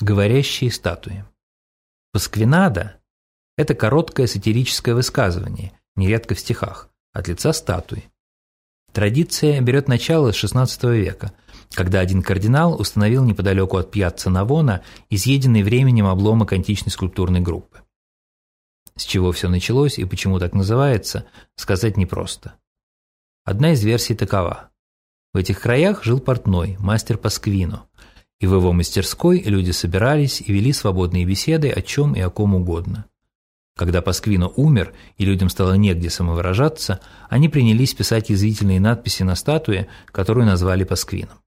Говорящие статуи. Пасквинада – это короткое сатирическое высказывание, нередко в стихах, от лица статуи. Традиция берет начало с XVI века, когда один кардинал установил неподалеку от пьяцца Навона изъеденный временем обломок античной скульптурной группы. С чего все началось и почему так называется, сказать непросто. Одна из версий такова. В этих краях жил портной, мастер Пасквино, и в его мастерской люди собирались и вели свободные беседы о чем и о ком угодно. Когда Пасквино умер и людям стало негде самовыражаться, они принялись писать язвительные надписи на статуе, которую назвали Пасквином.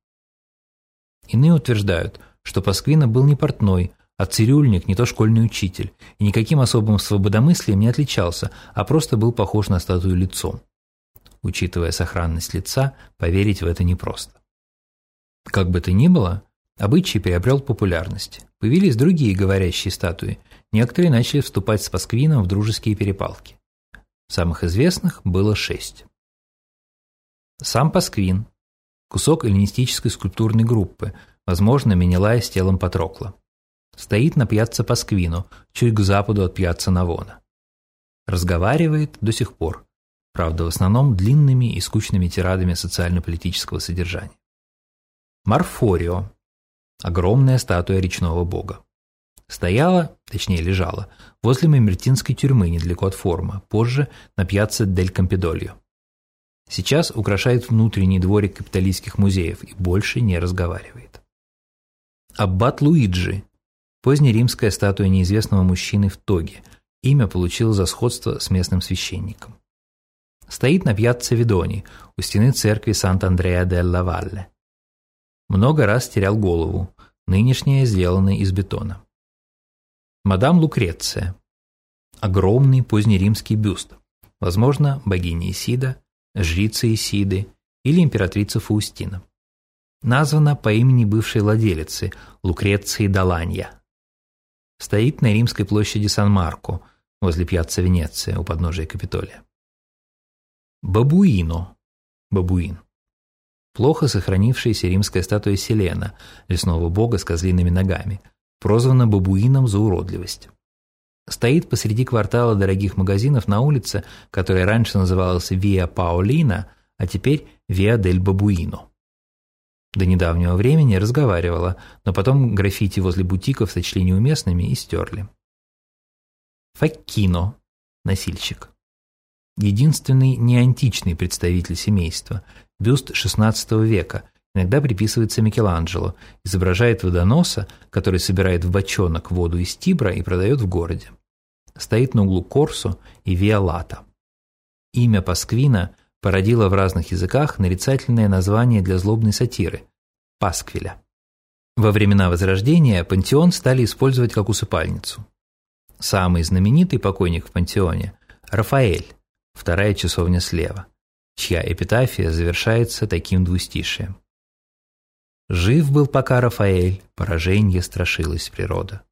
Иные утверждают, что Пасквино был не портной, а цирюльник, не то школьный учитель, и никаким особым свободомыслием не отличался, а просто был похож на статую лицом. Учитывая сохранность лица, поверить в это непросто. Как бы то ни было, Обычай приобрел популярность. Появились другие говорящие статуи. Некоторые начали вступать с Пасквином в дружеские перепалки. Самых известных было шесть. Сам Пасквин – кусок эллинистической скульптурной группы, возможно, Менелая с телом Патрокла. Стоит на пьяцца Пасквину, чуть к западу от пьяцца Навона. Разговаривает до сих пор, правда, в основном длинными и скучными тирадами социально-политического содержания. Марфорио огромная статуя речного бога. Стояла, точнее лежала, возле мамертинской тюрьмы недалеко от форума, позже на пьяцца Дель Кампидольо. Сейчас украшает внутренний дворик капиталистских музеев и больше не разговаривает. Аббат Луиджи – позднеримская статуя неизвестного мужчины в тоге, имя получил за сходство с местным священником. Стоит на пьяцца Видони, у стены церкви Сант-Андреа де ла Валле. Много раз терял голову, нынешняя сделана из бетона. Мадам Лукреция. Огромный позднеримский бюст, возможно, богиня Исида, жрица Исиды или императрица Фаустина. Названа по имени бывшей владелицы Лукреции Даланья. Стоит на римской площади Сан-Марко, возле пьяцца Венеция у подножия Капитолия. Бабуино. Бабуин плохо сохранившаяся римская статуя Селена, лесного бога с козлиными ногами, прозвана бабуином за уродливость. Стоит посреди квартала дорогих магазинов на улице, которая раньше называлась Виа Паолина, а теперь Виа дель Бабуино. До недавнего времени разговаривала, но потом граффити возле бутиков сочли неуместными и стерли. Факкино – носильщик. Единственный неантичный представитель семейства, бюст XVI века, иногда приписывается Микеланджело, изображает водоноса, который собирает в бочонок воду из Тибра и продает в городе. Стоит на углу Корсо и Виолата. Имя Пасквина породило в разных языках нарицательное название для злобной сатиры – Пасквиля. Во времена Возрождения пантеон стали использовать как усыпальницу. Самый знаменитый покойник в пантеоне – Рафаэль, вторая часовня слева чья эпитафия завершается таким двустишием. Жив был пока Рафаэль, пораженье страшилась природа.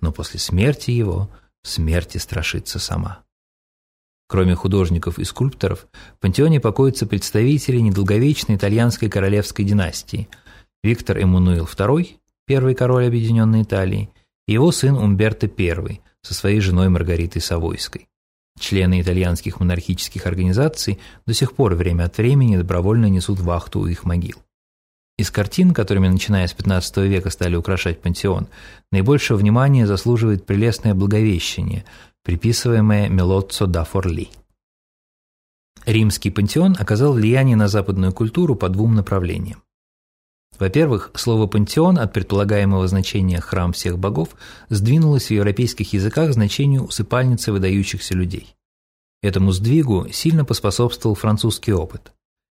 Но после смерти его смерти страшится сама. Кроме художников и скульпторов, в пантеоне покоятся представители недолговечной итальянской королевской династии Виктор Эммануил II, первый король Объединенной Италии, и его сын Умберто I со своей женой Маргаритой Савойской. Члены итальянских монархических организаций до сих пор время от времени добровольно несут вахту у их могил. Из картин, которыми начиная с XV века стали украшать пантеон, наибольшего внимания заслуживает прелестное Благовещение, приписываемое Мелоццо да Форли. Римский пантеон оказал влияние на западную культуру по двум направлениям. Во-первых, слово «пантеон» от предполагаемого значения «храм всех богов» сдвинулось в европейских языках значению усыпальницы выдающихся людей. Этому сдвигу сильно поспособствовал французский опыт.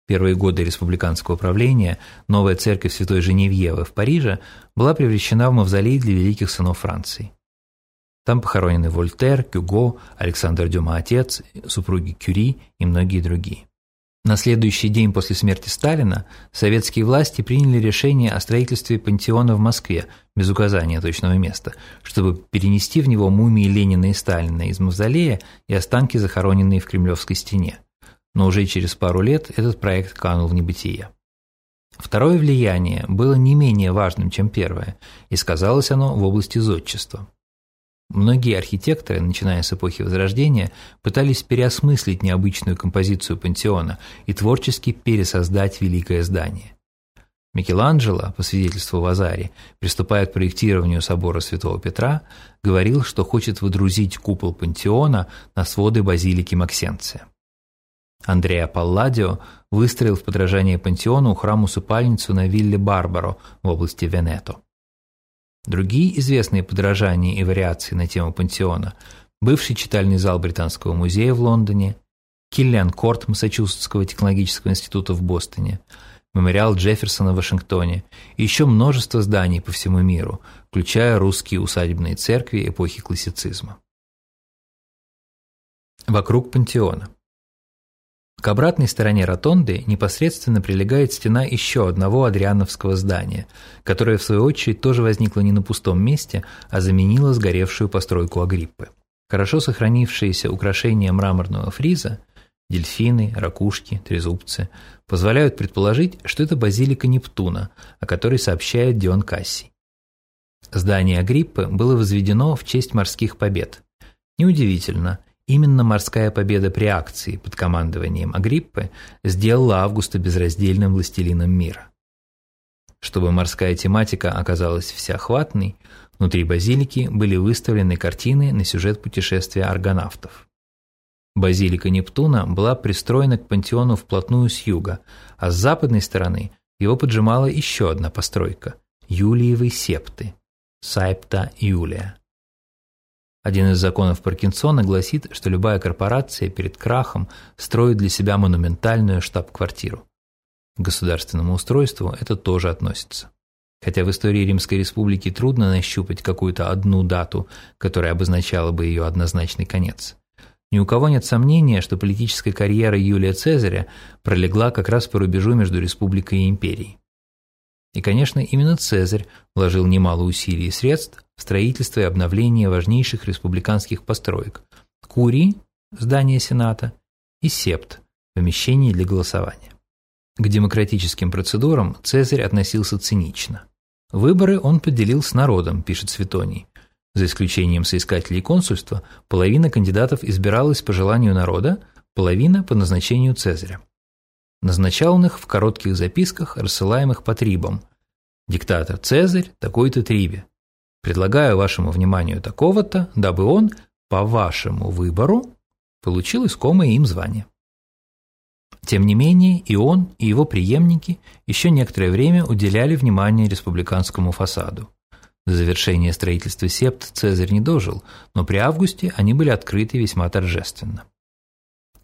Первые годы республиканского правления новая церковь Святой Женевьевы в Париже была превращена в мавзолей для великих сынов Франции. Там похоронены Вольтер, Кюго, Александр Дюма отец, супруги Кюри и многие другие. На следующий день после смерти Сталина советские власти приняли решение о строительстве пантеона в Москве без указания точного места, чтобы перенести в него мумии Ленина и Сталина из мавзолея и останки, захороненные в Кремлевской стене. Но уже через пару лет этот проект канул в небытие. Второе влияние было не менее важным, чем первое, и сказалось оно в области зодчества. Многие архитекторы, начиная с эпохи Возрождения, пытались переосмыслить необычную композицию пантеона и творчески пересоздать великое здание. Микеланджело, по свидетельству Вазари, приступая к проектированию собора Святого Петра, говорил, что хочет выдрузить купол пантеона на своды базилики Максенция. Андреа Палладио выстроил в подражание пантеону храм-усыпальницу на вилле Барбаро в области Венето. Другие известные подражания и вариации на тему пантеона – бывший читальный зал Британского музея в Лондоне, Киллиан Корт Массачусетского технологического института в Бостоне, мемориал Джефферсона в Вашингтоне и еще множество зданий по всему миру, включая русские усадебные церкви эпохи классицизма. Вокруг пантеона. К обратной стороне ротонды непосредственно прилегает стена еще одного адриановского здания, которое в свою очередь тоже возникло не на пустом месте, а заменило сгоревшую постройку Агриппы. Хорошо сохранившиеся украшения мраморного фриза – дельфины, ракушки, трезубцы – позволяют предположить, что это базилика Нептуна, о которой сообщает Дион Кассий. Здание Агриппы было возведено в честь морских побед. Неудивительно, Именно морская победа при акции под командованием Агриппы сделала Августа безраздельным властелином мира. Чтобы морская тематика оказалась всеохватной, внутри базилики были выставлены картины на сюжет путешествия аргонавтов. Базилика Нептуна была пристроена к пантеону вплотную с юга, а с западной стороны его поджимала еще одна постройка – Юлиевой септы – Сайпта Юлия. Один из законов Паркинсона гласит, что любая корпорация перед крахом строит для себя монументальную штаб-квартиру. К государственному устройству это тоже относится. Хотя в истории Римской Республики трудно нащупать какую-то одну дату, которая обозначала бы ее однозначный конец. Ни у кого нет сомнения, что политическая карьера Юлия Цезаря пролегла как раз по рубежу между республикой и империей. И, конечно, именно Цезарь вложил немало усилий и средств в строительство и обновление важнейших республиканских построек – Курии, здание Сената, и Септ, помещение для голосования. К демократическим процедурам Цезарь относился цинично. Выборы он поделил с народом, пишет Светоний. За исключением соискателей консульства, половина кандидатов избиралась по желанию народа, половина по назначению Цезаря. Назначал он их в коротких записках, рассылаемых по трибам. Диктатор Цезарь такой-то трибе. Предлагаю вашему вниманию такого-то, дабы он, по вашему выбору, получил искомое им звание. Тем не менее, и он, и его преемники еще некоторое время уделяли внимание республиканскому фасаду. До завершения строительства септ Цезарь не дожил, но при августе они были открыты весьма торжественно.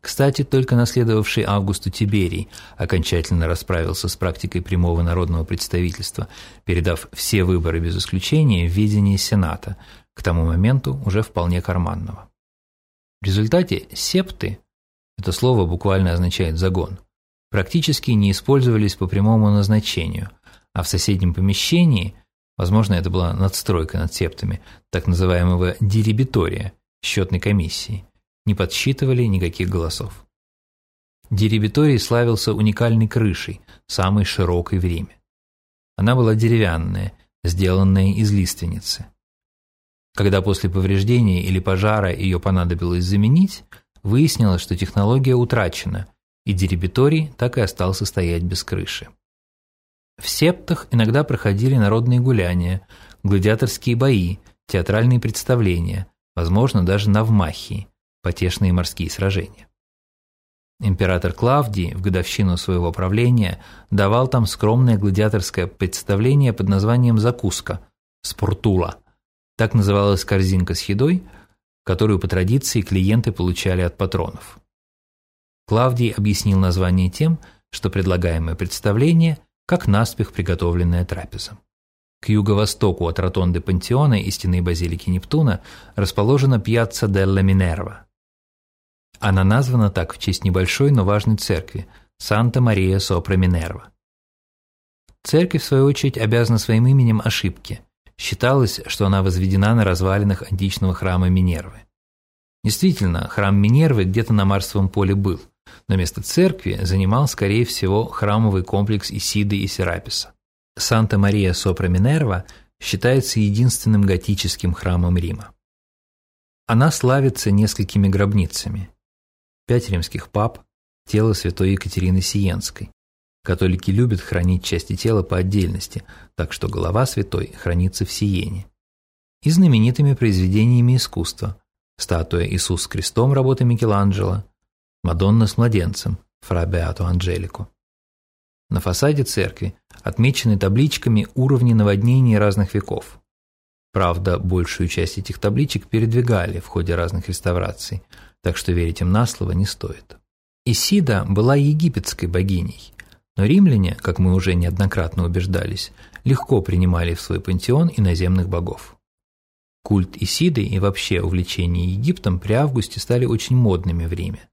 Кстати, только наследовавший Августу Тиберий окончательно расправился с практикой прямого народного представительства, передав все выборы без исключения в ведение Сената, к тому моменту уже вполне карманного. В результате септы, это слово буквально означает «загон», практически не использовались по прямому назначению, а в соседнем помещении, возможно, это была надстройка над септами, так называемого дирибитория, счетной комиссии, не подсчитывали никаких голосов. Деребиторий славился уникальной крышей, самой широкой в Риме. Она была деревянная, сделанная из лиственницы. Когда после повреждения или пожара ее понадобилось заменить, выяснилось, что технология утрачена, и деребиторий так и остался стоять без крыши. В септах иногда проходили народные гуляния, гладиаторские бои, театральные представления, возможно, даже навмахии, потешные морские сражения. Император Клавдий в годовщину своего правления давал там скромное гладиаторское представление под названием «Закуска» – «Спортула». Так называлась корзинка с едой, которую по традиции клиенты получали от патронов. Клавдий объяснил название тем, что предлагаемое представление – как наспех приготовленная трапеза. К юго-востоку от ротонды Пантеона и стены базилики Нептуна расположена пьяцца Делла Минерва, она названа так в честь небольшой, но важной церкви – Санта-Мария Сопра Минерва. Церковь, в свою очередь, обязана своим именем ошибке. Считалось, что она возведена на развалинах античного храма Минервы. Действительно, храм Минервы где-то на Марсовом поле был, но место церкви занимал, скорее всего, храмовый комплекс Исиды и Сераписа. Санта-Мария-Сопра-Минерва считается единственным готическим храмом Рима. Она славится несколькими гробницами. Пять римских пап, тело святой Екатерины Сиенской. Католики любят хранить части тела по отдельности, так что голова святой хранится в Сиене. И знаменитыми произведениями искусства – статуя Иисус с крестом работы Микеланджело, Мадонна с младенцем, фра Беато Анджелико. На фасаде церкви отмечены табличками уровни наводнений разных веков. Правда, большую часть этих табличек передвигали в ходе разных реставраций, так что верить им на слово не стоит. Исида была египетской богиней, но римляне, как мы уже неоднократно убеждались, легко принимали в свой пантеон иноземных богов. Культ Исиды и вообще увлечение Египтом при августе стали очень модными в Риме.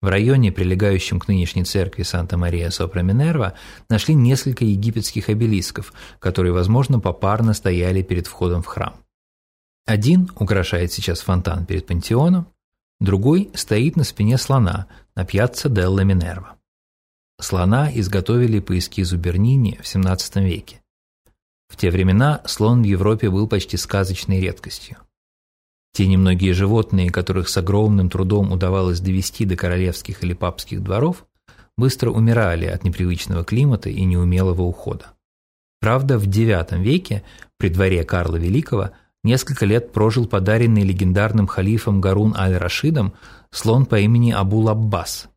В районе, прилегающем к нынешней церкви Санта-Мария-Сопра-Минерва, нашли несколько египетских обелисков, которые, возможно, попарно стояли перед входом в храм. Один украшает сейчас фонтан перед пантеоном, другой стоит на спине слона на пьяцца Делла Минерва. Слона изготовили по эскизу Бернини в XVII веке. В те времена слон в Европе был почти сказочной редкостью. Те немногие животные, которых с огромным трудом удавалось довести до королевских или папских дворов, быстро умирали от непривычного климата и неумелого ухода. Правда, в IX веке при дворе Карла Великого несколько лет прожил подаренный легендарным халифом Гарун аль-Рашидом слон по имени Абул-Аббас.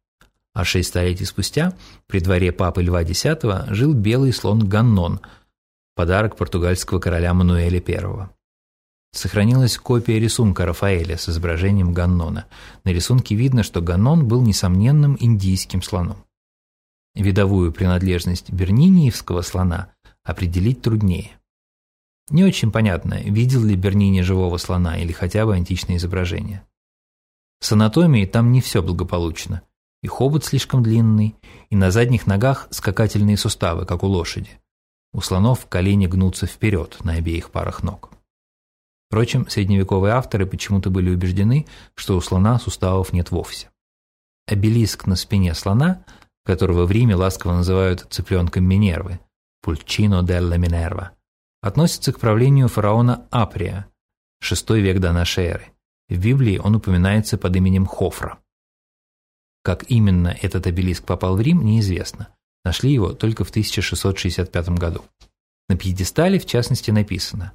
А шесть столетий спустя при дворе папы Льва X жил белый слон Ганнон, подарок португальского короля Мануэля I. Сохранилась копия рисунка Рафаэля с изображением Ганнона. На рисунке видно, что Ганнон был несомненным индийским слоном. Видовую принадлежность берниниевского слона определить труднее. Не очень понятно, видел ли Бернини живого слона или хотя бы античное изображение. С анатомией там не все благополучно. И хобот слишком длинный, и на задних ногах скакательные суставы, как у лошади. У слонов колени гнутся вперед на обеих парах ног. Впрочем, средневековые авторы почему-то были убеждены, что у слона суставов нет вовсе. Обелиск на спине слона, которого в Риме ласково называют цыпленком Минервы, Пульчино делла Минерва, относится к правлению фараона Априя, VI век до нашей эры. В Библии он упоминается под именем Хофра. Как именно этот обелиск попал в Рим, неизвестно. Нашли его только в 1665 году. На пьедестале, в частности, написано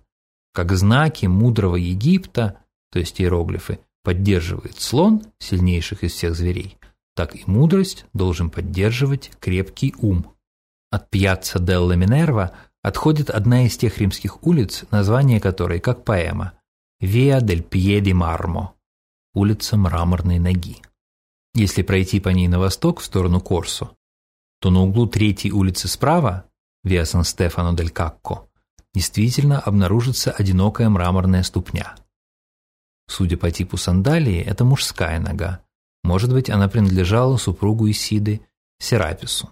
как знаки мудрого Египта, то есть иероглифы, поддерживает слон, сильнейших из всех зверей, так и мудрость должен поддерживать крепкий ум. От Пьяцца Делла Минерва отходит одна из тех римских улиц, название которой как поэма «Виа дель Пьеди Мармо» – улица мраморной ноги. Если пройти по ней на восток в сторону Корсо, то на углу третьей улицы справа – Виа Сан-Стефано дель Какко действительно обнаружится одинокая мраморная ступня. Судя по типу сандалии, это мужская нога. Может быть, она принадлежала супругу Исиды Серапису.